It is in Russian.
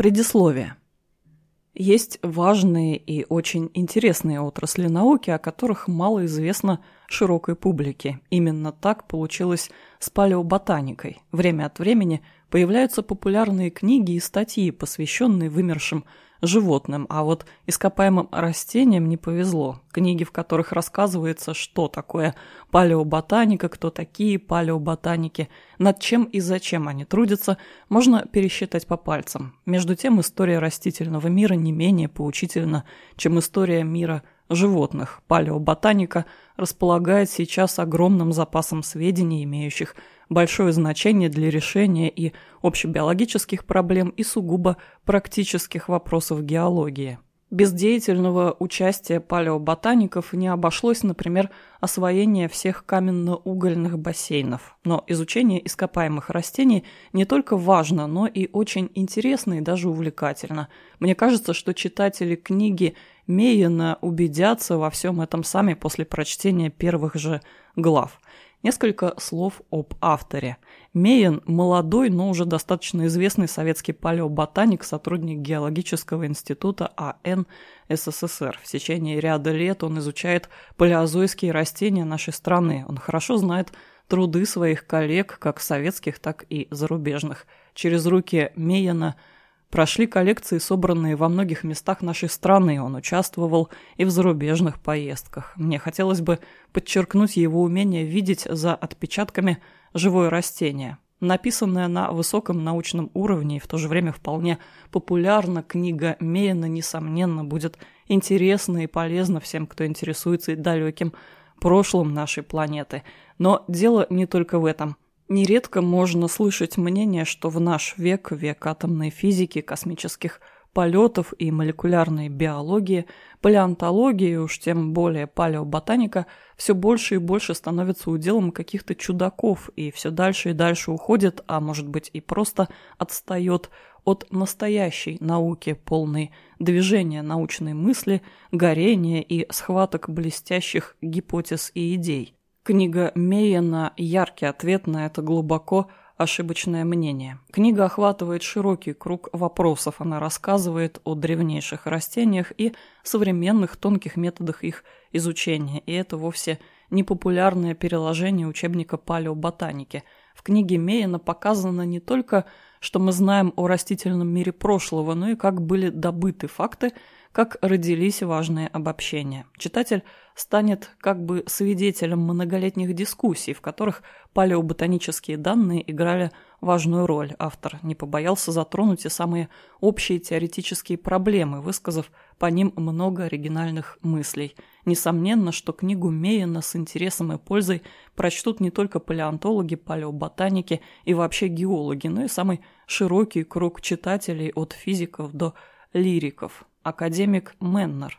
Предисловие. Есть важные и очень интересные отрасли науки, о которых мало известно широкой публике. Именно так получилось с палеоботаникой. Время от времени появляются популярные книги и статьи, посвященные вымершим животным, а вот ископаемым растениям не повезло. Книги, в которых рассказывается, что такое палеоботаника, кто такие палеоботаники, над чем и зачем они трудятся, можно пересчитать по пальцам. Между тем, история растительного мира не менее поучительна, чем история мира животных. Палеоботаника располагает сейчас огромным запасом сведений, имеющих большое значение для решения и общебиологических проблем, и сугубо практических вопросов геологии. Без деятельного участия палеоботаников не обошлось, например, освоение всех каменно-угольных бассейнов. Но изучение ископаемых растений не только важно, но и очень интересно и даже увлекательно. Мне кажется, что читатели книги Мейена убедятся во всем этом сами после прочтения первых же глав. Несколько слов об авторе. Мейен – молодой, но уже достаточно известный советский палеоботаник, сотрудник Геологического института АН СССР. В течение ряда лет он изучает палеозойские растения нашей страны. Он хорошо знает труды своих коллег, как советских, так и зарубежных. Через руки Мейена – Прошли коллекции, собранные во многих местах нашей страны. Он участвовал и в зарубежных поездках. Мне хотелось бы подчеркнуть его умение видеть за отпечатками живое растение. Написанная на высоком научном уровне и в то же время вполне популярна книга Мейна, несомненно, будет интересна и полезна всем, кто интересуется далеким прошлым нашей планеты. Но дело не только в этом – Нередко можно слышать мнение, что в наш век, век атомной физики, космических полетов и молекулярной биологии, палеонтологии, уж тем более палеоботаника, все больше и больше становится уделом каких-то чудаков и все дальше и дальше уходит, а может быть и просто отстает от настоящей науки, полной движения научной мысли, горения и схваток блестящих гипотез и идей. Книга Мейена – яркий ответ на это глубоко ошибочное мнение. Книга охватывает широкий круг вопросов. Она рассказывает о древнейших растениях и современных тонких методах их изучения. И это вовсе не популярное переложение учебника палеоботаники. В книге Мейена показано не только, что мы знаем о растительном мире прошлого, но и как были добыты факты – как родились важные обобщения. Читатель станет как бы свидетелем многолетних дискуссий, в которых палеоботанические данные играли важную роль. Автор не побоялся затронуть и самые общие теоретические проблемы, высказав по ним много оригинальных мыслей. Несомненно, что книгу Мейена с интересом и пользой прочтут не только палеонтологи, палеоботаники и вообще геологи, но и самый широкий круг читателей от физиков до лириков академик Меннер.